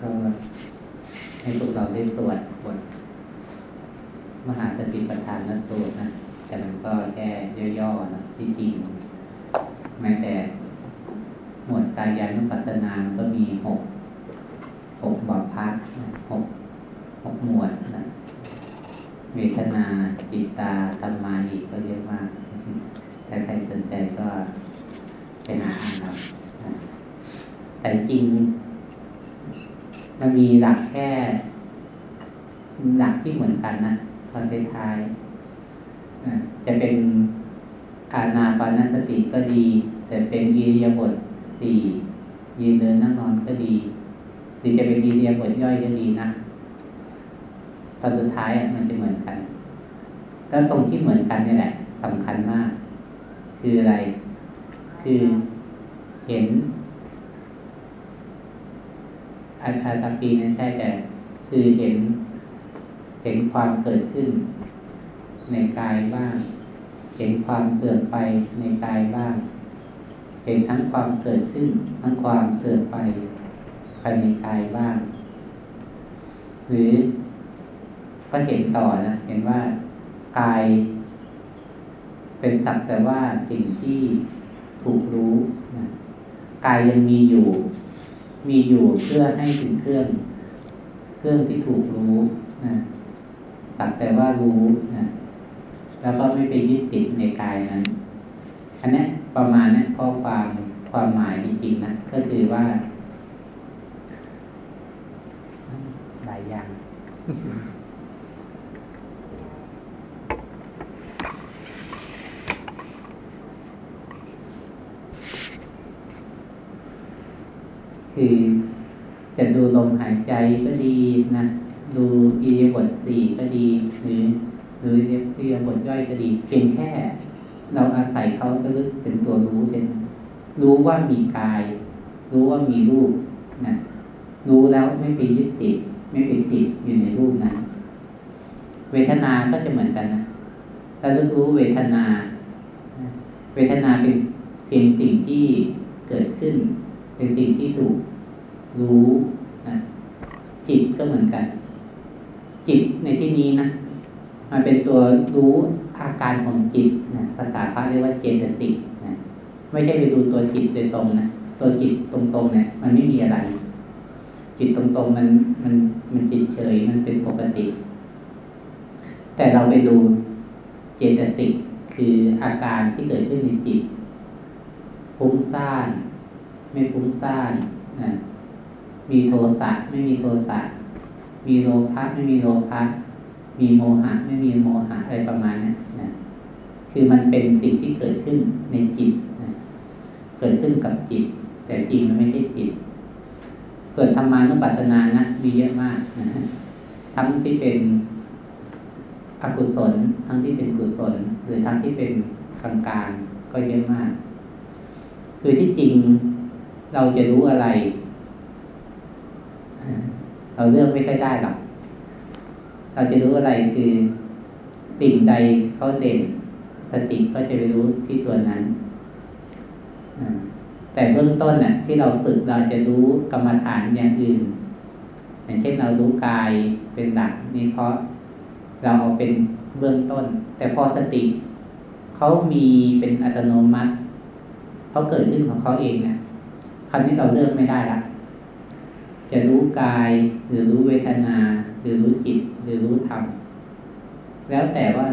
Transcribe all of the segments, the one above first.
ก็ให้พวกเราได้สวดบทมหาสติปัฏฐานนสูตรนะ แต่มันก็แค่ย่อๆนะที่จริง แม้แต่หมวดกายานุปัสสนามันก็มีหกหกบทพักหกหกหมวดนะเวทนาจิตตาธรรมาอีกก็เยอะมากถ้าใครสนใจก็ไปหาอ่านเอาแต่จริง มันมีหลักแค่หลักที่เหมือนกันนะตอนท้ายจะเป็นอาณาปานสติก็ดี แต่เป็นอิริยาบถสี่ยืนเดินนั่งนอนก็ดี หรือจะเป็นอิริยาบถย่อยก็ดีนะตอนสุดท้ายมันจะเหมือนกันแล้วตรงที่เหมือนกันนี่แหละสำคัญมาก คืออะไร คือเห็น อาคาตาปีนั้นใช่แต่คือเห็นเห็นความเกิดขึ้น ในกายบ้าง เห็นความเสื่อมไปในกายบ้าง เห็นทั้งความเกิดขึ้น ทั้งความเสื่อมไปภายในกายบ้าง หรือก็เห็นต่อนะ เห็นว่ากาย เป็นสักแต่ว่าสิ่งที่ถูกรู้นะกายยังมีอยู่ มีอยู่เพื่อให้ถึงเครื่อง เครื่องที่ถูกรู้นะสักแต่ว่ารู้นะแล้วก็ไม่ไปยึดติดในกายนั้น อันนี้ประมาณนี้ข้อความความหมายจริงๆนะก็คือว่า หลายอย่าง คือจะดูลมหายใจก็ดีนะดูอิริยาบถสี่ก็ดี หรือหรืออิริยาบถย่อยก็ดี เพียงแค่ เราอาศัยเขาก็ลึกเป็นตัวรู้เช่นรู้ว่ามีกาย รู้ว่ามีรูปนะรู้แล้วไม่ไปยึดติดไม่ไปติดอยู่ในรูปนั้น เวทนา ก็จะเหมือนกันนะถ้าลึกรู้เวทนา เวทนาเป็นเพียงสิ่งที่เกิดขึ้น เป็นสิ่งที่ถูก รู้นะจิตก็เหมือนกัน จิตในที่นี้นะมันเป็นตัวรู้อาการของจิตนะภาษาพระเรียกว่าเจตสิกนะไม่ใช่ไปดูตัวจิตโดยตรงนะตัวจิตตรงๆเนี่ยมันไม่มีอะไร จิตตรงๆมันมันมันจิตเฉยมันเป็นปกติ แต่เราไปดูเจตสิกคืออาการที่เกิดขึ้นในจิตฟุ้งซ่าน ไม่ฟุ้งซ่านนะ มีโทสะไม่มีโทสะมีโลภะไม่มีโลภะมีโมหะไม่มีโมหะอะไรประมาณนี้นะคือมันเป็นสิ่งที่เกิดขึ้นในจิตนะเกิดขึ้นกับจิต แต่จริงมันไม่ใช่จิต ส่วนธรรมานุปัสสนานะมีเยอะมากนะทั้งที่เป็นอกุศล ทั้งที่เป็นกุศล หรือทั้งที่เป็นกลางกลางก็เยอะมาก คือที่จริงเราจะรู้อะไร เราเลือกไม่ค่อยได้หรอกเราจะรู้อะไรคือสิ่งใดเขาเด่น สติก็จะไปรู้ที่ตัวนั้นแต่เบื้องต้นน่ะ ที่เราฝึกเราจะรู้กรรมฐานอย่างอื่น อย่างเช่นเรารู้กายเป็นหลักนี่เพราะเราเอาเป็นเบื้องต้น แต่พอสติเขามีเป็นอัตโนมัติเขาเกิดขึ้นของเขาเองนะคำนี้เราเลือกไม่ได้ละ จะรู้กายหรือรู้เวทนา หรือรู้จิต หรือรู้ธรรม แล้วแต่ว่า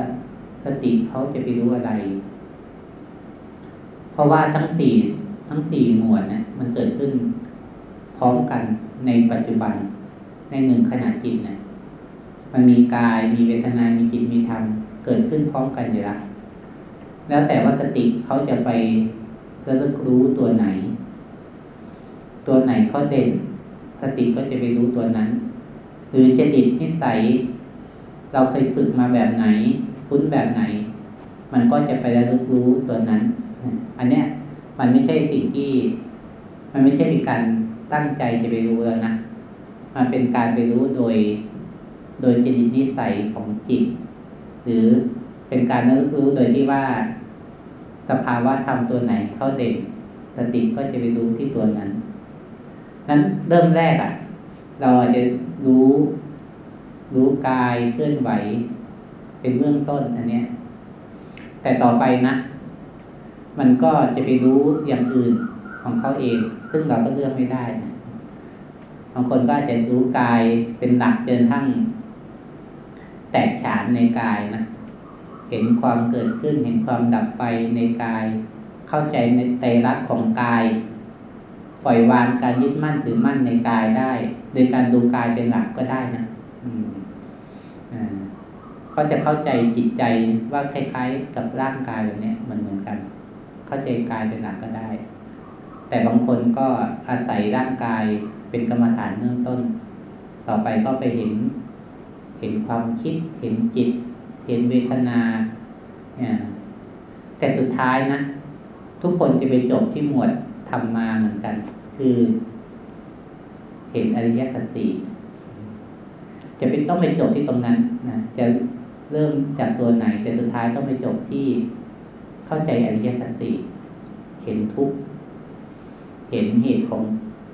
สติเขาจะไปรู้อะไร เพราะว่าทั้งสี่ทั้งสี่หมวดนะมันเกิดขึ้นพร้อมกันในปัจจุบันในหนึ่งขณะจิตนะมันมีกายมีเวทนา มีจิตมีธรรม เกิดขึ้นพร้อมกันอยู่แล้วแล้วแต่ว่าสติเขาจะไประลึกรู้ตัวไหน ตัวไหนเขาเด่น ติก็จะไปรู้ตัวนั้น หรือจะดิตนิสัย เราเคยฝึกมาแบบไหน คุ้นแบบไหน มันก็จะไประลึกรู้ตัวนั้น อันเนี้ยมันไม่ใช่สิ่งที่ มันไม่ใช่เป็นการตั้งใจจะไปรู้แล้วนะ มันเป็นการไปรู้โดย โดยจริตนิสัยของจิต หรือเป็นการระลึกรู้โดยที่ว่า สภาวะธรรมตัวไหนเข้าเด่นสติก็จะไปรู้ที่ตัวนั้น นั้นเริ่มแรกอะ่ะ เราอาจจะรู้ รู้กายเคลื่อนไหว เป็นเบื้องต้นอันเนี้ย แต่ต่อไปนะ มันก็จะไปรู้อย่างอื่นของเขาเอง ซึ่งเราก็เลือกไม่ได้นะบางคนก็อาจจะรู้กายเป็นหลักจนทั้งแตกฉานในกายนะเห็นความเกิดขึ้นเห็นความดับไปในกาย เข้าใจในไตรลักษณ์ของกาย ปล่อยวางการยึดมั่นถือมั่นในกายได้ โดยการดูกายเป็นหลักก็ได้นะเขาจะเข้าใจจิตใจว่าคล้ายๆ กับร่างกายแบบนี้มันเหมือนกัน เข้าใจกายเป็นหลักก็ได้ แต่บางคนก็อาศัยร่างกายเป็นกรรมฐานเบื้องต้น ต่อไปก็ไปเห็น เห็นความคิด เห็นจิต เห็นเวทนาแต่สุดท้ายนะทุกคนจะไปจบที่หมวด ธรรมาเหมือนกัน คือ เห็นอริยสัจสี่จะเป็นต้องไปจบที่ตรงนั้นนะจะเริ่มจากตัวไหน แต่สุดท้ายต้องไปจบที่เข้าใจอริยสัจสี่เห็นทุกเห็นเหตุของ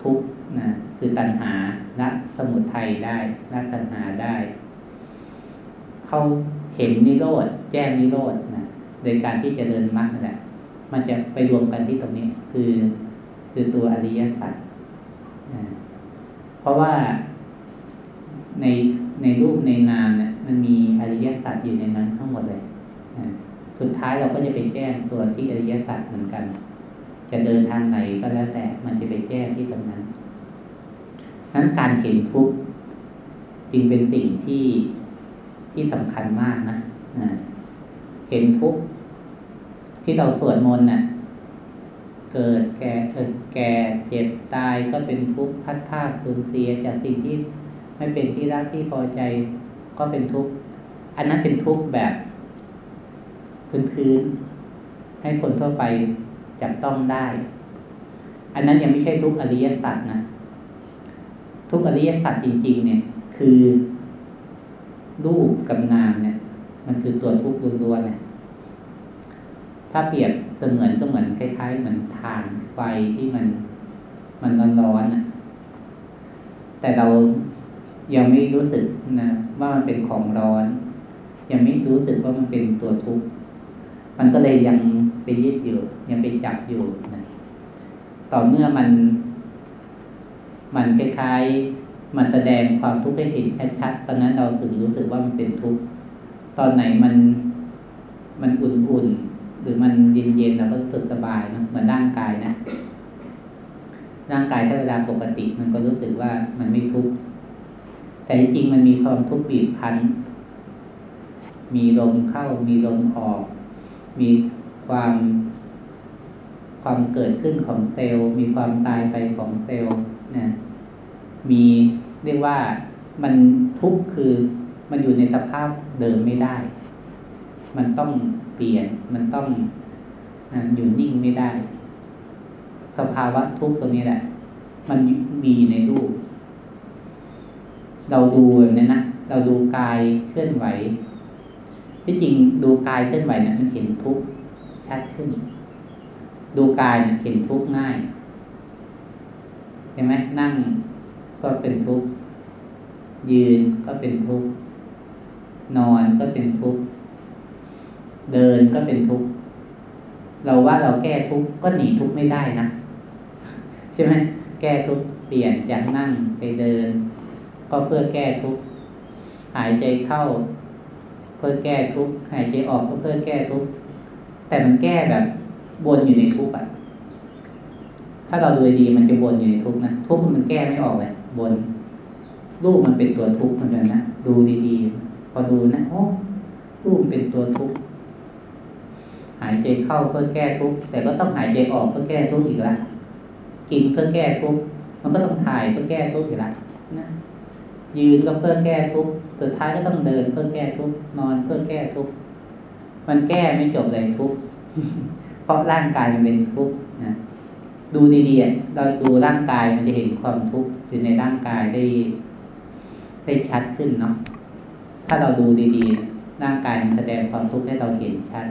ทุกนะคือตัณหาละสมุทัยได้ละตัณหาได้ เขาเห็นนิโรธแจ้งนิโรธนะโดยการที่จะเดินมรรคนั่นแหละมันจะไปรวมกันที่ตรงนี้ คือ คือตัวอริยสัจเพราะว่าในในรูปในนามเนี่ยมันมีอริยสัจอยู่ในนั้นทั้งหมดเลยสุดท้ายเราก็จะไปแจ้งตัวที่อริยสัจเหมือนกัน จะเดินทางไหนก็แล้วแต่มันจะไปแจ้งที่ตรงนั้นนั้นการเห็นทุกข์จึงเป็นสิ่งที่ที่สำคัญมากนะนะเห็นทุกข์ที่เราสวดมนต์น่ะ เกิดแก่เกิดแก่เจ็บตายก็เป็นทุกข์พัดพลาสูญเสียจากสิ่งที่ไม่เป็นที่รักที่พอใจก็เป็นทุกข์อันนั้นเป็นทุกข์แบบพื้นๆให้คนทั่วไปจับต้องได้ อันนั้นยังไม่ใช่ทุกข์อริยสัจนะทุกข์อริยสัจจริง ๆ เนี่ย คือรูปกับนามเนี่ย มันคือตัวทุกข์ล้วนๆเนี่ยถ้าเปรียบ สมือนก็เหมือนคล้ายๆเหมือนทานไฟที่มันมันร้อนๆนะแต่เรายังไม่รู้สึกนะว่ามันเป็นของร้อน ยังไม่รู้สึกว่ามันเป็นตัวทุกข์มันก็เลยยังไปยึดอยู่ ยังไปจับอยู่นะต่อเมื่อมัน มันคล้ายๆมันแสดงความทุกข์ให้เห็นชัดๆตอนนั้นเราถึงรู้สึกว่ามันเป็นทุกข์ตอนไหนมันมันอุ่นๆ หรือมันเย็นๆเราก็รู้สึกสบายนะเหมือนร่างกายนะ ร่างกายถ้าเวลาปกติมันก็รู้สึกว่ามันไม่ทุกข์แต่จริงมันมีความทุกข์บีบคั้น มีลมเข้ามีลมออก มีความความเกิดขึ้นของเซลล์ มีความตายไปของเซลล์นะมีเรียกว่ามันทุกข์คือมันอยู่ในสภาพเดิมไม่ได้ มันต้อง ปลี่ยน มันต้องอยู่นิ่งไม่ได้ สภาวะทุกข์ตรงนี้แหละ มันมีในรูป เราดูแบบนี้นะเราดูกายเคลื่อนไหวที่จริงดูกายเคลื่อนไหวเนี่ยมันเห็นทุกข์ชัดขึ้น ดูกายเนี่ยเห็นทุกข์ง่ายเห็นไหมนั่งก็เป็นทุกข์ยืนก็เป็นทุกข์นอนก็เป็นทุกข์ เดินก็เป็นทุกข์เราว่าเราแก้ทุกข์ก็หนีทุกข์ไม่ได้นะใช่ไหมแก้ทุกข์เปลี่ยนจากนั่งไปเดิน ก็เพื่อแก้ทุกข์หายใจเข้า เพื่อแก้ทุกข์หายใจออกก็เพื่อแก้ทุกข์แต่มันแก้แบบวนอยู่ในทุกข์อะถ้าเราดูดีมันจะวนอยู่ในทุกข์นะทุกข์มันแก้ไม่ออกเลยบนรูปมันเป็นตัวทุกข์เหมือนกันนะดูดีๆพอดูนะโอ้รูปเป็นตัวทุกข์ หายใจเข้าเพื่อแก้ทุกข์แต่ก็ต้องหายใจออกเพื่อแก้ทุกข์อีกละกินเพื่อแก้ทุกข์มันก็ต้องถ่ายเพื่อแก้ทุกข์อีกละนะยืนก็เพื่อแก้ทุกข์สุดท้ายก็ต้องเดินเพื่อแก้ทุกข์นอนเพื่อแก้ทุกข์มันแก้ไม่จบเลยทุกข์เพราะร่างกายมันเป็นทุกข์นะดูดีๆเราดูร่างกายมันจะเห็นความทุกข์อยู่ในร่างกายได้ได้ชัดขึ้นเนาะถ้าเราดูดีๆร่างกายมันแสดงความทุกข์ให้เราเห็นชัด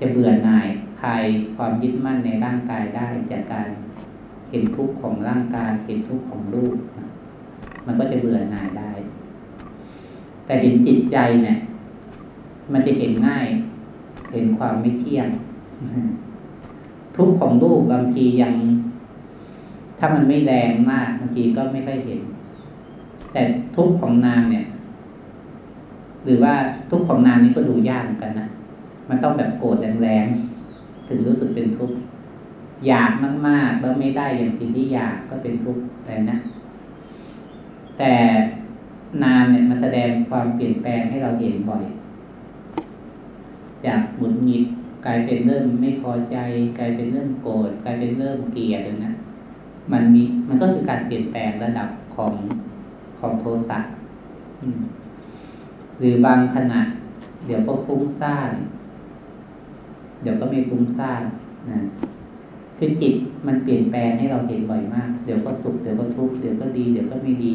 จะเบื่อหน่ายคลายความยึดมั่นในร่างกายได้จากการเห็นทุกข์ของร่างกาย เห็นทุกข์ของรูปมันก็จะเบื่อหน่ายได้ แต่เห็นจิตใจเนี่ย มันจะเห็นง่าย เห็นความไม่เที่ยง ทุกข์ของรูปบางทียัง ถ้ามันไม่แรงมากบางทีก็ไม่ค่อยเห็น แต่ทุกข์ของนามเนี่ย หรือว่าทุกข์ของนามนี้ก็ดูยากเหมือนกันนะ มันต้องแบบโกรธแรงๆ ถึงรู้สึกเป็นทุกข์อยากมากๆแล้วไม่ได้อย่างสิ่งที่อยากก็เป็นทุกข์แต่นะ แต่นามเนี่ยมันแสดงความเปลี่ยนแปลงให้เราเห็นบ่อย จากหมุดหงิดกลายเป็นเรื่องไม่พอใจ กลายเป็นเรื่องโกรธกลายเป็นเรื่องเกลียดนะมันมีมันก็คือการเปลี่ยนแปลงระดับของของโทสะหรือบางขณะเดี๋ยวก็ฟุ้งซ่าน เดี๋ยวก็ไม่ฟุ้งซ่านนะคือจิตมันเปลี่ยนแปลงให้เราเห็นบ่อยมาก เดี๋ยวก็สุขเดี๋ยวก็ทุกข์เดี๋ยวก็ดี เดี๋ยวก็ไม่ดี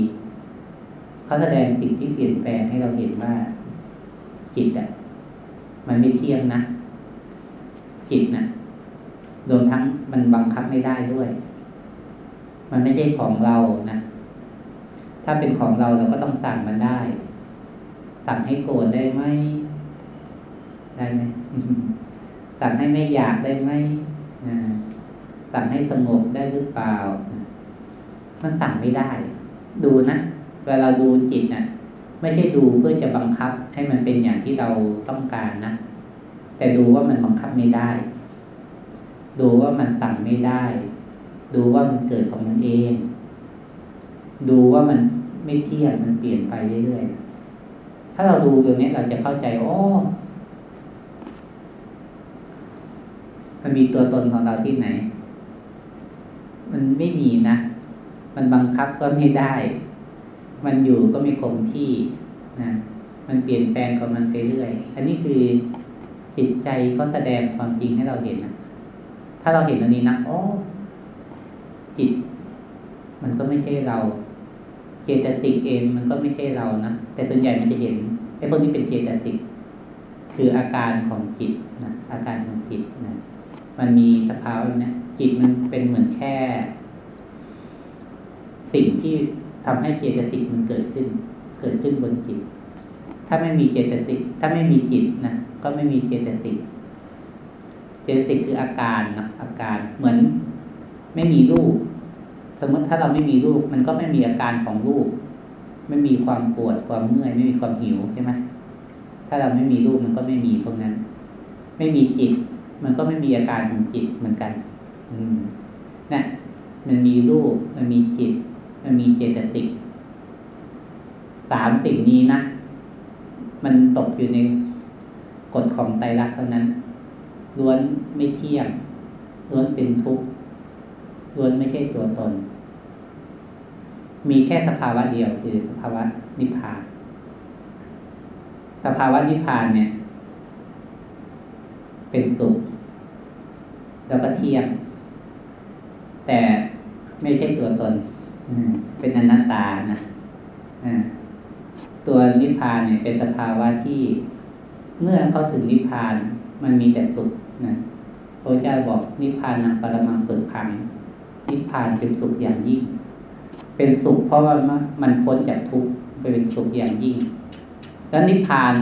เขาแสดงสิ่งที่เปลี่ยนแปลงให้เราเห็นว่า จิตอะมันไม่เที่ยงนะจิตน่ะโดนทั้งมันบังคับไม่ได้ด้วย มันไม่ใช่ของเรานะถ้าเป็นของเราเราก็ต้องสั่งมันได้ สั่งให้โกรธได้ไหมได้ไหม สั่งให้ไม่อยากได้ไหมสั่งให้สงบได้หรือเปล่า มันสั่งไม่ได้ ดูนะเวลาดูจิตนะ่ะ ไม่ใช่ดูเพื่อจะบังคับให้มันเป็นอย่างที่เราต้องการนะ แต่ดูว่ามันบังคับไม่ได้ ดูว่ามันสั่งไม่ได้ ดูว่ามันเกิดของมันเอง ดูว่ามันไม่เที่ยงมันเปลี่ยนไปเรื่อยๆ ถ้าเราดูตรงนี้เราจะเข้าใจ โอ้ มันมีตัวตนของเราที่ไหน มันไม่มีนะ มันบังคับก็ไม่ได้ มันอยู่ก็ไม่คงที่นะ มันเปลี่ยนแปลงของมันไปเรื่อย อันนี้คือจิตใจก็แสดงความจริงให้เราเห็นนะถ้าเราเห็นอันนี้นะ โอ้ จิต มันก็ไม่ใช่เรา เจตสิกเองมันก็ไม่ใช่เรานะ แต่ส่วนใหญ่มันจะเห็นไอ้พวกนี้เป็นเจตสิก คืออาการของจิตนะ อาการของจิตนะ มันมีสภาวะนี้จิตมันเป็นเหมือนแค่ สิ่งที่ทำให้เจตสิกมันเกิดขึ้น เกิดขึ้นบนจิต ถ้าไม่มีเจตสิกถ้าไม่มีจิตนะก็ไม่มีเจตสิกเจตสิกคืออาการนะอาการเหมือนไม่มีรูป สมมติถ้าเราไม่มีรูป มันก็ไม่มีอาการของรูป ไม่มีความปวดความเมื่อยไม่มีความหิวใช่ไหมถ้าเราไม่มีรูปมันก็ไม่มีพวกนั้น ไม่มีจิต มันก็ไม่มีอาการของจิตเหมือนกัน อืมนะมันมีรูป มันมีจิต มันมีเจตสิกสามสิ่งนี้นะ มันตกอยู่ในกฎของไตรลักษณ์เท่านั้นล้วนไม่เที่ยงล้วนเป็นทุกข์ล้วนไม่ใช่ตัวตน มีแค่สภาวะเดียวคือสภาวะนิพพาน สภาวะนิพพานเนี่ย เป็นสุข แล้วก็เที่ยง แต่ไม่ใช่ตัวตนเป็นอนัตตานะตัวนิพพานเนี่ยเป็นสภาวะที่เมื่อเข้าถึงนิพพานมันมีแต่สุขนะพระเจ้าบอกนิพพานปรมังสุขขังนิพพานเป็นสุขอย่างยิ่ง เป็นสุขเพราะว่ามันพ้นจากทุกข์ไปเป็นสุขอย่างยิ่ง แล้วนิพพาน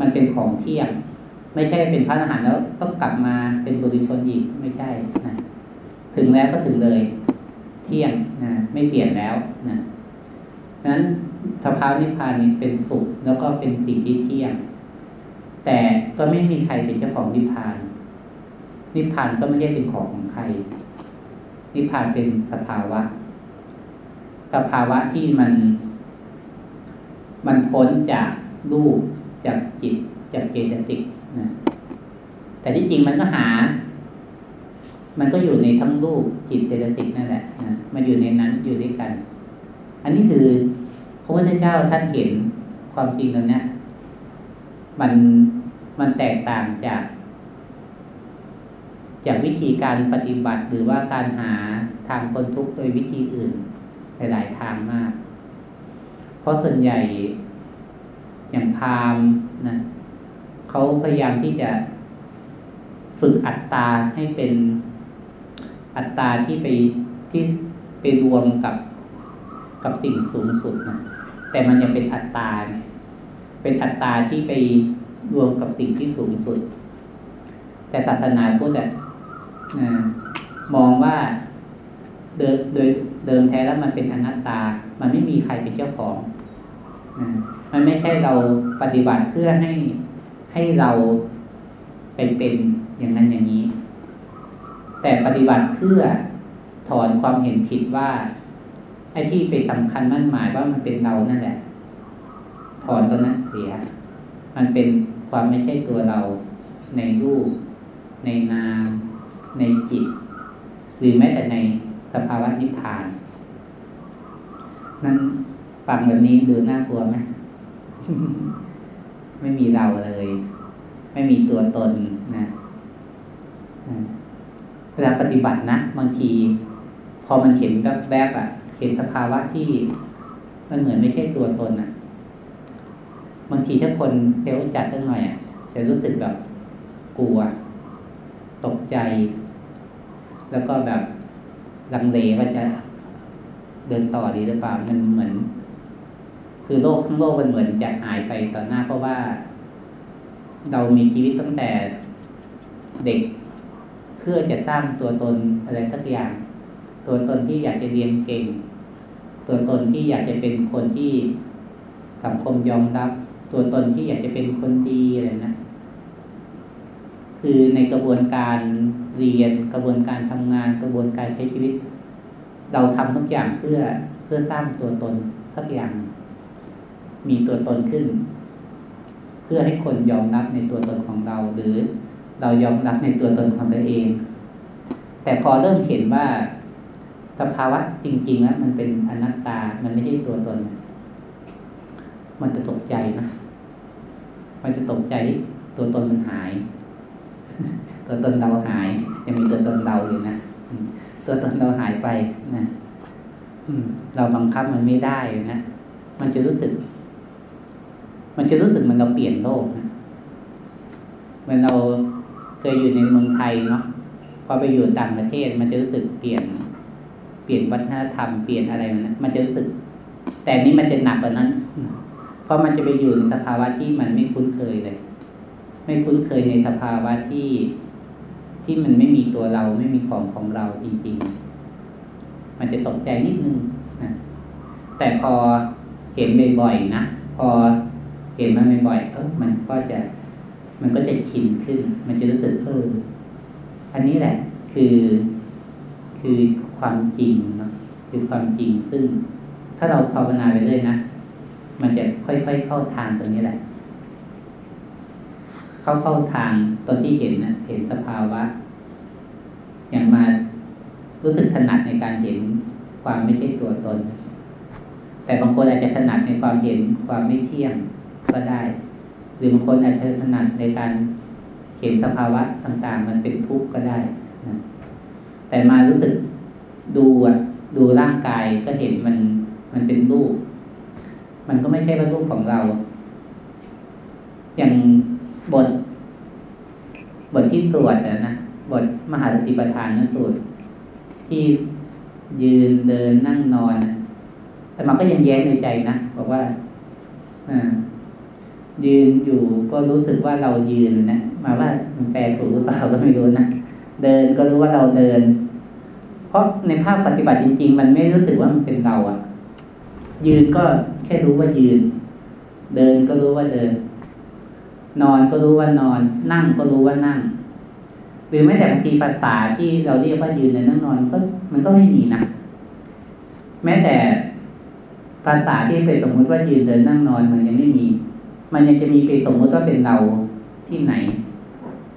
มันเป็นของเที่ยง ไม่ใช่เป็นพระอรหันต์แล้วต้องกลับมาเป็นบุรุชนอีกไม่ใช่นะถึงแล้วก็ถึงเลย เที่ยงนะไม่เปลี่ยนแล้วนะนั้นสภาวะนิพพานนี้เป็นสุขแล้วก็เป็นสิ่งที่เที่ยง แต่ก็ไม่มีใครเป็นเจ้าของนิพพาน นิพพานก็ไม่ใช่เป็นของของใคร นิพพานเป็นสภาวะ สภาวะที่มัน มันพ้นจากรูปจากจิต จากเจตสิกนะแต่ที่จริงมันก็หา มันก็อยู่ในทั้งรูปจิตเจตสิกนั่นแหละนะมาอยู่ในนั้นอยู่ด้วยกัน อันนี้คือพระพุทธเจ้าท่านเห็นความจริงตรงนี้มันมันแตกต่างจาก จากวิธีการปฏิบัติหรือว่าการหาทางคนทุกข์โดยวิธีอื่นหลาย ๆ ทางมาก เพราะส่วนใหญ่อย่างพามนะ เขาพยายามที่จะฝึกอัตตาให้เป็นอัตตาที่ไปที่ไปรวมกับกับสิ่งสูงสุดนะแต่มันยังเป็นอัตตา เป็นอัตตาที่ไปรวมกับสิ่งที่สูงสุด แต่ศาสนาพุทธอะมองว่าโดยโดยเดิมแท้แล้วมันเป็นอนัตตา มันไม่มีใครเป็นเจ้าของ มันไม่ใช่เราปฏิบัติเพื่อให้ ให้เราเป็นเป็นอย่างนั้นอย่างนี้ แต่ปฏิบัติเพื่อถอนความเห็นผิดว่าไอ้ที่ไปสำคัญมั่นหมายว่ามันเป็นเรานั่นแหละ ถอนตรงนั้นเสีย มันเป็นความไม่ใช่ตัวเราในรูป ในนาม ในจิต หรือแม้แต่ในสภาวะนิพพาน นั้นฟังแบบนี้ดูน่ากลัวไหม ไม่มีเราเลย ไม่มีตัวตนนะเวลาปฏิบัตินะบางที พอมันเห็นแบบแบบอะ เห็นสภาวะที่มันเหมือนไม่ใช่ตัวตนอะ บางทีถ้าคนเซลจัดตั้งหน่อยอะจะรู้สึกแบบกลัว ตกใจ แล้วก็แบบลังเลว่าจะเดินต่อดีหรือเปล่ามันเหมือน คือโลกทั้งโลกมันเหมือนจะหายไปต่อหน้า เพราะว่า เรามีชีวิตตั้งแต่เด็กเพื่อจะสร้างตัวตนอะไรสักอย่าง ตัวตนที่อยากจะเรียนเก่ง ตัวตนที่อยากจะเป็นคนที่สังคมยอมรับ ตัวตนที่อยากจะเป็นคนดีอะไรนะคือในกระบวนการเรียนกระบวนการทำงานกระบวนการใช้ชีวิต เราทำทุกอย่างเพื่อเพื่อสร้างตัวตนสักอย่าง มีตัวตนขึ้น เพื่อให้คนยอมรับในตัวตนของเรา หรือเรายอมรับในตัวตนของตัวเอง แต่พอเริ่มเห็นว่าสภาวะจริงๆแล้วมันเป็นอนัตตา มันไม่ใช่ตัวตน มันจะตกใจนะ มันจะตกใจตัวตนมันหาย ตัวตนเราหายยังมีตัวตนเราอยู่นะตัวตนเราหายไปนะเราบังคับมันไม่ได้นะ มันจะรู้สึก มันจะรู้สึกมันเราเปลี่ยนโลกนะเมื่อเราเคยอยู่ในเมืองไทยเนาะพอไปอยู่ต่างประเทศ มันจะรู้สึกเปลี่ยน เปลี่ยนวัฒนธรรมเปลี่ยนอะไรนะมันจะรู้สึก แต่นี้มันจะหนักกว่านั้น เพราะมันจะไปอยู่ในสภาวะที่มันไม่คุ้นเคยเลย ไม่คุ้นเคยในสภาวะที่ที่มันไม่มีตัวเราไม่มีของของเราจริง ๆ มันจะตกใจนิดนึงนะแต่พอเห็นบ่อยๆนะพอ เห็นมันบ่อยๆก็มันก็จะ มันก็จะชินขึ้น มันจะรู้สึกเอออันนี้แหละ คือ คือความจริงเนาะคือความจริงซึ่ง ถ้าเราภาวนาไปเรื่อยนะมันจะค่อยๆเข้าทางตรงนี้แหละ เข้าเข้าทางตอนที่เห็นนะเห็นสภาวะ อย่างมารู้สึกถนัดในการเห็นความไม่ใช่ตัวตน แต่บางคนอาจจะถนัดในความเห็นความไม่เที่ยง ก็ได้ หรือบางคนอาจจะถนัดในการเห็นสภาวะต่างๆ มันเป็นทุกข์ก็ได้นะแต่มารู้สึกดูอะดูร่างกายก็เห็นมันมันเป็นรูป มันก็ไม่ใช่ว่ารูปของเรา อย่างบท บทที่สวดนะบทมหาสติปัฏฐานนสูตร ที่ยืนเดินนั่งนอนแต่มันก็ยังแย้งในใจนะบอกว่า อ่า ยืนอยู่ก็รู้สึกว่าเรายืนนะมาว่ามันแปลถูกหรือเปล่าก็ไม่รู้นะเดินก็รู้ว่าเราเดิน เพราะในภาพปฏิบัติจริง ๆ มันไม่รู้สึกว่ามันเป็นเราอะยืนก็แค่รู้ว่ายืน เดินก็รู้ว่าเดิน นอนก็รู้ว่านอน นั่งก็รู้ว่านั่ง หรือแม้แต่บางทีภาษาที่เราเรียกว่ายืนในนั่งนอนก็มันก็ไม่มีนะแม้แต่ภาษาที่ไปสมมุติว่ายืนเดินนั่งนอนมันยังไม่มี มันยังจะมีไปสมมติว่าเป็นเราที่ไหน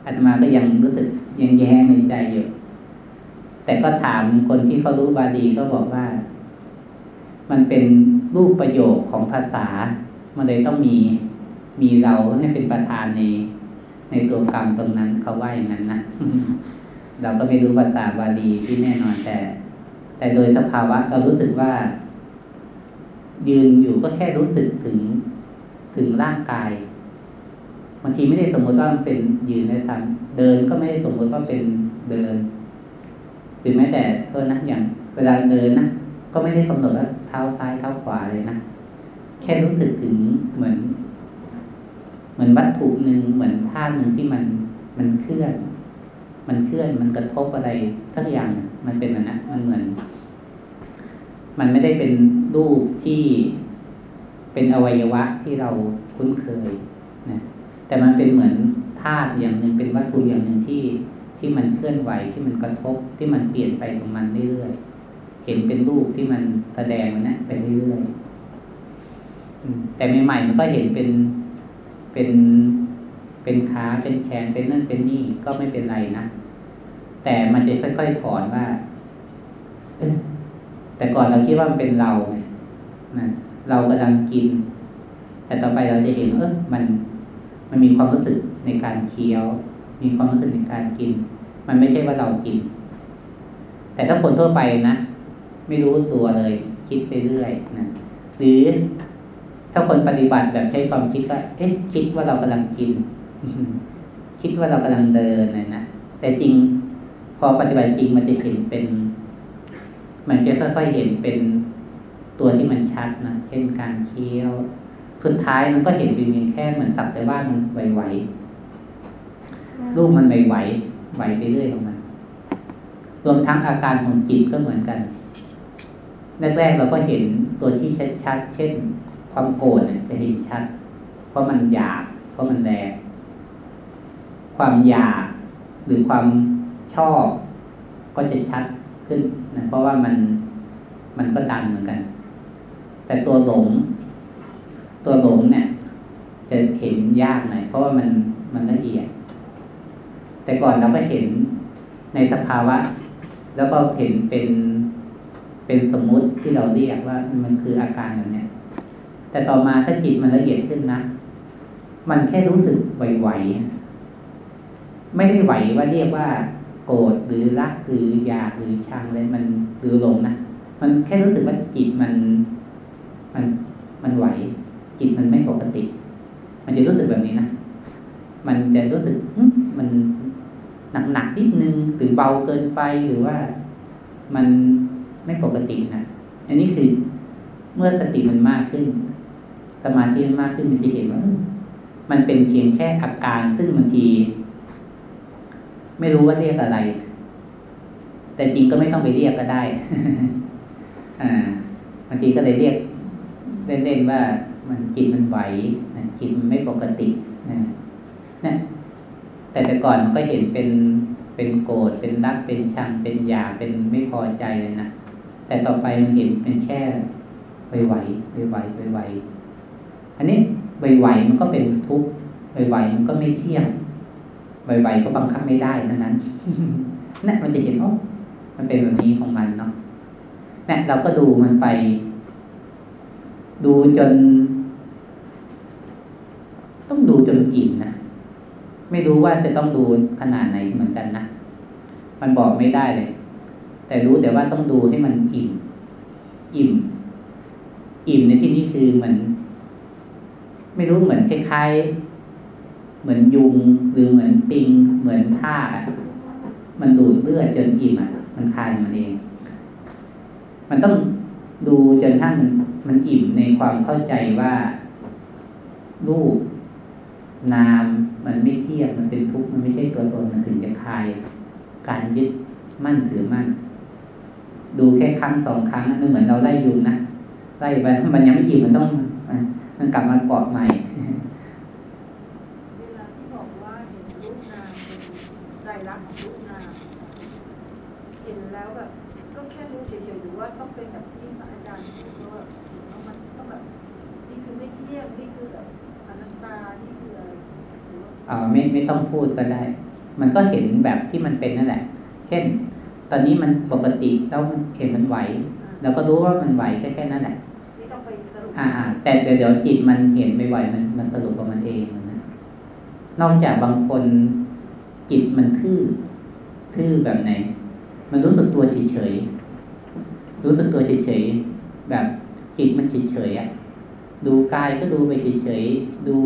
อาตมาก็ยังรู้สึกยังแย้งในใจอยู่แต่ก็ถามคนที่เขารู้บาลีก็บอกว่า มันเป็นรูปประโยคของภาษา มันเลยต้องมีมีเราให้เป็นประธานในในตัวกรรมตรงนั้นเขาว่าอย่างนั้นนะเราก็ไม่รู้ภาษาบาลีที่แน่นอนแต่ แต่โดยสภาวะเรารู้สึกว่า ยืนอยู่ก็แค่รู้สึกถึง ถึงร่างกายบางทีไม่ได้สมมติว่ามันเป็นยืนในทางเดินก็ไม่ได้สมมติว่าเป็นเดินหรือแม้แต่เท่านะอย่าง เวลาเดินนะก็ไม่ได้กำหนดว่าเท้าซ้ายเท้าขวาเลยนะแค่รู้สึกถึงเหมือน เหมือนวัตถุหนึ่งเหมือนธาตุหนึ่งที่มันมันเคลื่อน มันเคลื่อนมันกระทบอะไรทั้งอย่างมันเป็นมันนะมันเหมือน มันไม่ได้เป็นรูปที่ เป็นอวัยวะที่เราคุ้นเคยนะแต่มันเป็นเหมือนธาตุอย่างหนึ่งเป็นวัตถุอย่างหนึ่งที่ที่มันเคลื่อนไหวที่มันกระทบที่มันเปลี่ยนไปของมันเรื่อยๆเห็นเป็นรูปที่มันแสดงมันนะไปเรื่อยๆแต่ใหม่ๆมันก็เห็นเป็นเป็นเป็นขาเป็นแขนเป็นนั่นเป็นนี่ก็ไม่เป็นไรนะแต่มันจะค่อยๆถอนว่าแต่ก่อนเราคิดว่ามันเป็นเราไงนะ เรากำลังกิน แต่ต่อไปเราจะเห็นเออมัน มันมีความรู้สึกในการเคี้ยว มีความรู้สึกในการกิน มันไม่ใช่ว่าเรากิน แต่ถ้าคนทั่วไปนะไม่รู้ตัวเลย คิดไปเรื่อยนะหรือถ้าคนปฏิบัติแบบใช้ความคิดก็ เอ๊ะ คิดว่าเรากำลังกิน คิดว่าเรากำลังเดินนะนะแต่จริง พอปฏิบัติจริงมันจะเห็นเป็น มันจะค่อยๆเห็นเป็น ตัวที่มันชัดนะเช่นการเคี้ยว สุดท้ายมันก็เห็นเป็นเพียงแค่เหมือนสับแต่ว่ามันไหวๆรูปมันไหวๆไหวไปเรื่อยของมันรวมทั้งอาการของจิตก็เหมือนกันแรกๆเราก็เห็นตัวที่ชัดๆเช่น ความโกรธจะเห็นชัด เพราะมันหยาบเพราะมันแรงความอยากหรือความชอบก็จะชัดขึ้นนะเพราะว่ามันมันก็ดันเหมือนกัน แต่ตัวหลง ตัวหลงเนี่ย จะเห็นยากหน่อยเพราะว่ามันมันละเอียด แต่ก่อนเราก็เห็นในสภาวะ แล้วก็เห็นเป็นเป็นสมมุติที่เราเรียกว่ามันคืออาการแบบนี้แต่ต่อมาถ้าจิตมันละเอียดขึ้นนะ มันแค่รู้สึกไหวๆ ไม่ได้ไหวว่าเรียกว่า โกรธหรือรักหรืออยากหรือชังเลยมันหรือหลงนะ มันแค่รู้สึกว่าจิตมัน มันมันไหว จิตมันไม่ปกติ มันจะรู้สึกแบบนี้นะมันจะรู้สึกมันหนักๆนิดนึงหรือเบาเกินไปหรือว่ามันไม่ปกตินะอันนี้คือเมื่อสติมันมากขึ้น สมาธิมันมากขึ้นมันจะเห็นว่ามันเป็นเพียงแค่อาการซึ่งบางที ไม่รู้ว่าเรียกอะไร แต่จริงก็ไม่ต้องไปเรียกก็ได้ อ่าบางทีก็เลยเรียก เล่นๆว่ามันจิตมันไหวจิตมันไม่ปกตินะนะแต่แต่ก่อนมันก็เห็นเป็นเป็นโกรธเป็นรักเป็นชังเป็นอยากเป็นไม่พอใจเลยนะแต่ต่อไปมันเห็นเป็นแค่ไหวไหวไหวไหวอันนี้ไหวๆมันก็เป็นทุกข์ไหวๆมันก็ไม่เที่ยงไหวๆก็บังคับไม่ได้นั้นนั้นนั่นมันจะเห็นโอ้มันเป็นแบบนี้ของมันเนาะนี่เราก็ดูมันไป ดูจน ต้องดูจนอิ่มนะ ไม่รู้ว่าจะต้องดูขนาดไหนเหมือนกันนะ มันบอกไม่ได้เลย แต่รู้แต่ว่าต้องดูให้มันอิ่ม อิ่ม อิ่มในที่นี้คือเหมือนไม่รู้เหมือนคล้ายๆ เหมือนยุงหรือเหมือนปิง เหมือนผ้ามันดูดเลือดจนอิ่มอะ มันคลายมันเอง มันต้องดูจนทั้ง มันอิ่มในความเข้าใจว่ารูปนามมันไม่เที่ยงมันเป็นทุกข์มันไม่ใช่ตัวตนมันถึงจะคลายการยึดมั่นถือมั่น ดูแค่ครั้งสองครั้งนั่นเหมือนเราไล่ยุงนะไล่ไปมันยังไม่อิ่มมันต้องมันกลับมาเกาะใหม่ เวลาที่บอกว่าเห็นรูปนามเป็นไตรลักษณ์ของรูปนามเห็นแล้วแบบ ก็แค่รู้เฉยๆหรือว่าต้องเป็นแบบที่พระอาจารย์พูดว่าต้องมันต้องแบบนี่คือไม่เที่ยงนี่คือแบบอนัตตานี่คืออะไรหรือว่า อ่า ไม่ไม่ต้องพูดก็ได้ มันก็เห็นแบบที่มันเป็นนั่นแหละ เช่น ตอนนี้มันปกติแล้วเห็นมันไหวเราก็รู้ว่ามันไหวแค่แค่นั้นแหละไม่ต้องไปสรุปอ่าๆแต่เดี๋ยวเดี๋ยวจิตมันเห็นไม่ไหวมันมันสรุปของมันเองนะนอกจากบางคนจิตมันทื่อทื่อแบบไหน มันรู้สึกตัวเฉยๆรู้สึกตัวเฉยๆแบบจิตมันเฉยๆอะดูกายก็ดูไปเฉยๆดู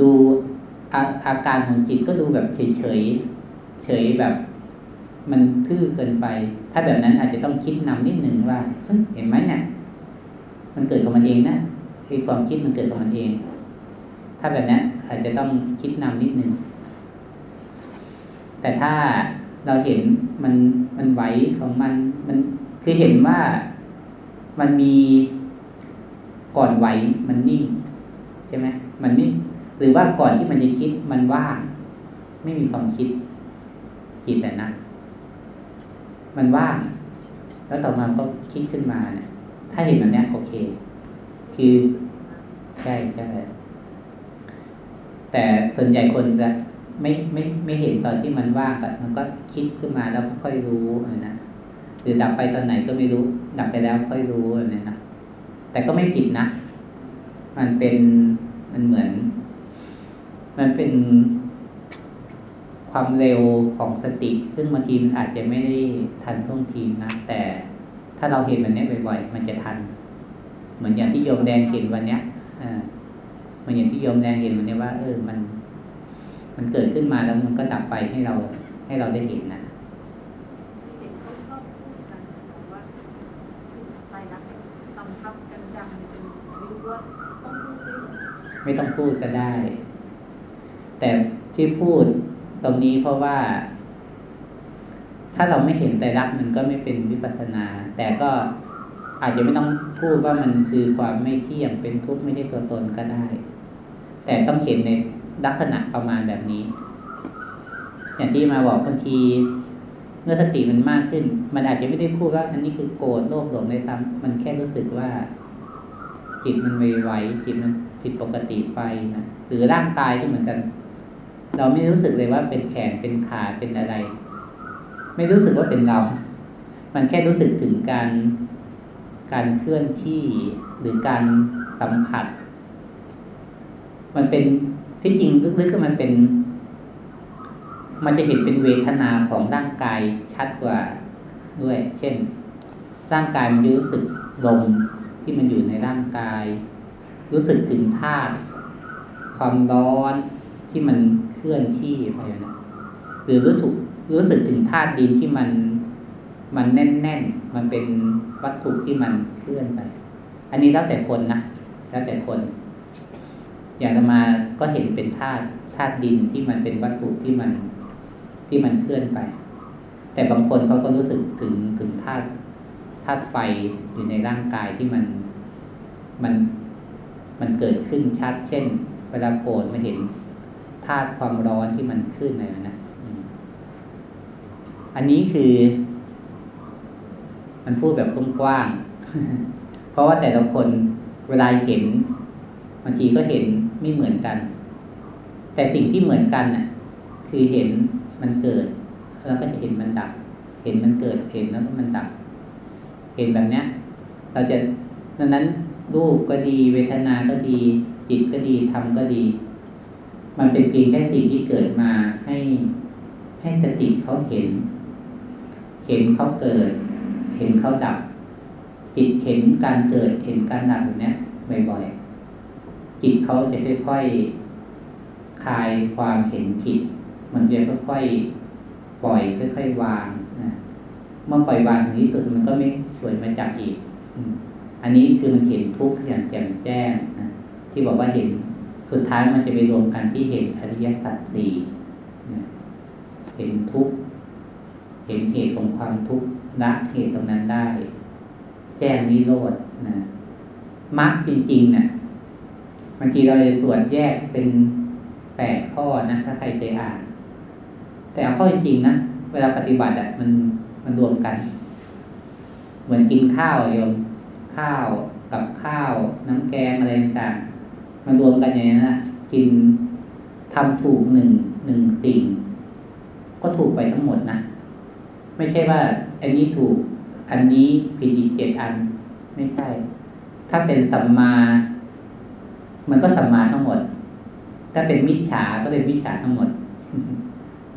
ดู อาอาการของจิตก็ดูแบบเฉยๆเฉยแบบ มันทื่อเกินไป ถ้าแบบนั้นอาจจะต้องคิดนำนิดหนึ่งว่าเห็นไหมเนี่ยมันเกิดของมันเองนะคือความคิดมันเกิดของมันเอง ถ้าแบบนั้นอาจจะต้องคิดนำนิดหนึ่งแต่ถ้าเราเห็นมันมันไหวของมันมันคือเห็นว่ามันมีก่อนไหวมันนิ่งใช่ไหมมันนิ่ง หรือว่าก่อนที่มันจะคิดมันว่างไม่มีความคิดจิตแต่นะ มันว่าง แล้วต่อมาก็คิดขึ้นมาเนี่ย ถ้าเห็นแบบนี้โอเค คือใช่ใช่แต่ส่วนใหญ่คนจะไม่ไม่ไม่เห็นตอนที่มันว่างอะมันก็คิดขึ้นมาแล้วค่อยรู้นะหรือดับไปตอนไหนก็ไม่รู้ ดับไปแล้วค่อยรู้อะไรนะแต่ก็ไม่ผิดนะ มันเป็นมันเหมือน มันเป็นความเร็วของสติ ซึ่งบางทีมันอาจจะไม่ได้ทันท่วงทีนะแต่ถ้าเราเห็นมันเนี้ยบ่อยๆ มันจะทัน เหมือนอย่างที่โยมแดงเห็นวันเนี้ยอ่าเหมือนอย่างที่โยมแดงเห็นวันเนี้ยว่า เออมัน มันเกิดขึ้นมาแล้วมันก็ดับไปให้เราให้เราได้เห็นนะเห็นเขาชอบพูดกันบอกว่าไตรลักษณ์สำทับกันจังจนไม่รู้ว่าต้องพูดด้วยเหรอไม่ต้องพูดก็ได้ แต่ที่พูดตรงนี้เพราะว่า ถ้าเราไม่เห็นไตรลักมันก็ไม่เป็นวิปัสนา แต่ก็อาจจะไม่ต้องพูดว่ามันคือความไม่เที่ยงเป็นทุกข์ไม่ใช่ตัวตนก็ได้ แต่ต้องเห็นในลักษณะประมาณแบบนี้ อย่างที่มาบอกบางทีเมื่อสติมันมากขึ้น มันอาจจะไม่ได้พูดว่า อันนี้คือโกรธโลภหลงในซ้ำมันแค่รู้สึกว่า จิตมันไม่ไหวจิตมันผิดปกติไปนะหรือร่างกายก็เหมือนกัน เราไม่รู้สึกเลยว่าเป็นแขนเป็นขาเป็นอะไร ไม่รู้สึกว่าเป็นเรา มันแค่รู้สึกถึงการการเคลื่อนที่หรือการสัมผัส มันเป็นที่จริงลึกๆก็มันเป็น มันจะเห็นเป็นเวทนาของร่างกายชัดกว่าด้วย เช่น ร่างกายมันรู้สึกลมที่มันอยู่ในร่างกาย รู้สึกถึงธาตุความร้อน ที่มันเคลื่อนที่ไปนะหรือรู้ถูกรู้สึกถึงธาตุดินที่มันมันแน่นๆ มันเป็นวัตถุที่มันเคลื่อนไป อันนี้แล้วแต่คนนะ แล้วแต่คน อย่างมาก็เห็นเป็นธาตุธาตุดินที่มันเป็นวัตถุที่มันที่มันเคลื่อนไป แต่บางคนเขาก็รู้สึกถึงถึงธาตุธาตุไฟอยู่ในร่างกายที่มันมันมันเกิดขึ้นชัด เช่นเวลาโกรธมาเห็น ธาตุความร้อนที่มันขึ้นอะไรนะอันนี้คือ มันพูดแบบกว้างๆเพราะว่าแต่ละคนเวลาเห็นบางทีก็เห็นไม่เหมือนกัน แต่สิ่งที่เหมือนกันน่ะ คือเห็นมันเกิด แล้วก็จะเห็นมันดับ เห็นมันเกิดเห็นแล้วก็มันดับ เห็นแบบเนี้ย เราจะดังนั้นรูปก็ดี เวทนาก็ดี จิตก็ดีธรรมก็ดี มันเป็นเพียงแค่สิ่งที่เกิดมาให้ให้สติเขาเห็น เห็นเขาเกิด เห็นเขาดับ จิตเห็นการเกิดเห็นการดับเนี้ยบ่อยๆจิตเขาจะค่อยๆคลายความเห็นผิด มันจะค่อยๆปล่อยค่อยๆวางนะเมื่อปล่อยวางถึงที่สุดมันก็ไม่สวยมาจับอีกอันนี้คือมันเห็นทุกข์อย่างแจ่มแจ้งนะที่บอกว่าเห็น สุดท้ายมันจะไปรวมกันที่เห็นอริยสัจสี่เห็นทุกข์เห็นเหตุของความทุกข์ละเหตุตรงนั้นได้ แจ้งนิโรธนะมรรคจริงๆนะ่ะบางทีเราจะส่วดแยกเป็นแปดข้อนะถ้าใครเคยอ่าน แต่เอาข้อจริงๆนะเวลาปฏิบัติอะมันมันรวมกัน เหมือนกินข้าวโยมข้าวกับข้าว น้ำแกงอะไรต่างๆ มันรวมกันอย่างนี้นะกินทำถูกหนึ่งหนึ่งสิ่ง ก็ถูกไปทั้งหมดนะ ไม่ใช่ว่า อันนี้ถูก อันนี้ผิดอีกเจ็ดอัน ไม่ใช่ ถ้าเป็นสัมมา มันก็สัมมาทั้งหมด ถ้าเป็นมิจฉาก็เป็นมิจฉาทั้งหมด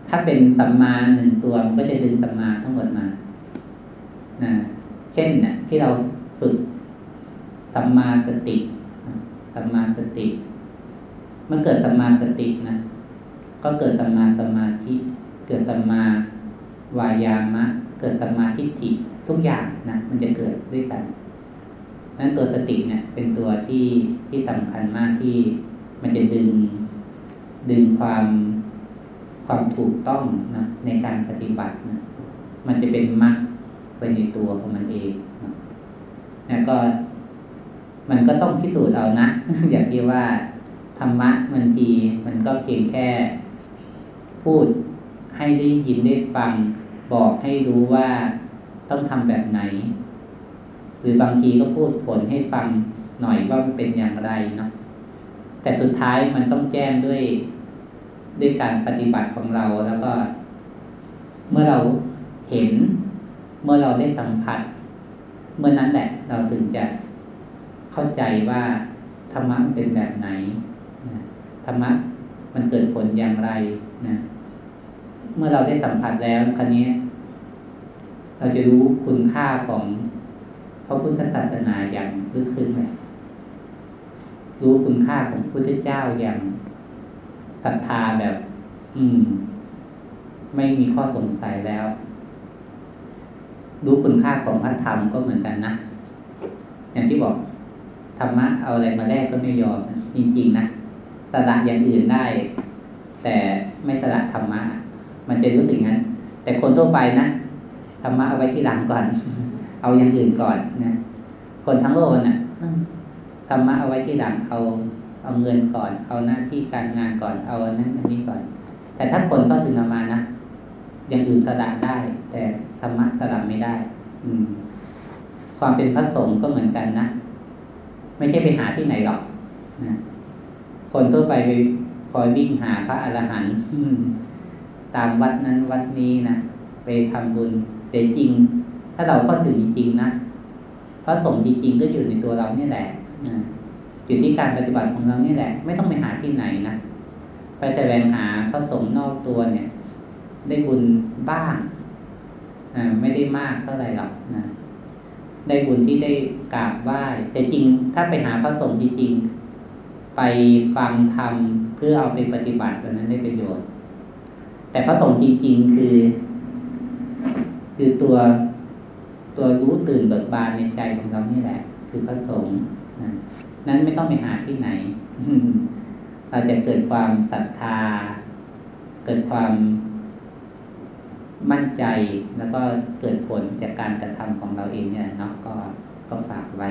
ถ้าเป็นสัมมาหนึ่งตัวมันก็จะดึงสัมมาทั้งหมดมานะเช่นนะที่เราฝึกสัมมาสติ สัมมาสติมันเกิดสัมมาสตินะ ก็เกิดสัมมาสมาธิ เกิดสัมมาวายามะ เกิดสัมมาทิฏฐิทุกอย่างนะมันจะเกิดด้วยกันนั้นตัวสติเนี่ย เป็นตัวที่ที่สำคัญมากที่มันจะดึงดึงความความถูกต้องนะในการปฏิบัตินะมันจะเป็นมรรคไปในตัวของมันเองนะแล้วก็ มันก็ต้องพิสูจน์เอานะอย่างที่ว่าธรรมะบางทีมันก็เพียงแค่ พูดให้ได้ยินได้ฟัง บอกให้รู้ว่าต้องทำแบบไหน หรือบางทีก็พูดผลให้ฟังหน่อยว่ามันเป็นอย่างไรเนาะแต่สุดท้ายมันต้องแจ้งด้วยด้วยการปฏิบัติของเราแล้วก็ เมื่อเราเห็น เมื่อเราได้สัมผัส เมื่อนั้นแหละเราถึงจะ เข้าใจว่าธรรมะมันเป็นแบบไหนนะธรรมะมันเกิดผลอย่างไรนะเมื่อเราได้สัมผัสแล้วครั้นี้เราจะรู้คุณค่าของพระพุทธศาสนาอย่างลึกซึ้งเลยรู้คุณค่าของพระพุทธเจ้าอย่างศรัทธาแบบ อืม ไม่มีข้อสงสัยแล้ว รู้คุณค่าของพระธรรมก็เหมือนกันนะอย่างที่บอก ธรรมะเอาอะไรมาแลกก็ไม่ยอมนะจริง ๆ นะสละอย่างอื่นได้ แต่ไม่สละธรรมะ มันจะรู้สึกงั้น แต่คนทั่วไปนะธรรมะเอาไว้ที่หลังก่อน เอาอย่างอื่นก่อนนะคนทั้งโลกนะ่ะธรรมะเอาไว้ที่หลังเอาเอาเงินก่อน เอาหน้าที่การงานก่อนเอาอนั้นอันนี้ก่อน แต่ถ้าคนเข้าถึงธรรมะนะอย่างอื่นสละได้ แต่ธรรมะสละไม่ได้ อืม ความเป็นพระสงฆ์ก็เหมือนกันนะ ไม่ใช่ไปหาที่ไหนหรอกนะคนทั่วไปไปคอยวิ่งหาพระอรหันต์ตามวัดนั้นวัดนี้นะไปทำบุญแต่จริง ถ้าเราเข้าถึงจริงนะพระสงฆ์จริงๆก็อยู่ในตัวเราเนี่ยแหละอยู่ที่การปฏิบัติของเราเนี่ยแหละ ไม่ต้องไปหาที่ไหนนะไปแต่แวงหาพระสงฆ์นอกตัวเนี่ย ได้บุญบ้างอ่าไม่ได้มากเท่าไหร่หรอกนะ ได้บุญที่ได้กราบไหว้แต่จริงถ้าไปหาพระสงฆ์จริงๆไปฟังธรรมเพื่อเอาไปปฏิบัติแบบนั้นได้ประโยชน์ แต่พระสงฆ์จริง ๆ คือ คือตัวตัวรู้ตื่นเบิกบานในใจของเรานี่แหละ คือพระสงฆ์นั้นไม่ต้องไปหาที่ไหน เราจะเกิดความศรัทธา เกิดความ มั่นใจแล้วก็เกิดผลจากการกระทำของเราเองเนี่ยเนาะก็ก็ฝากไว้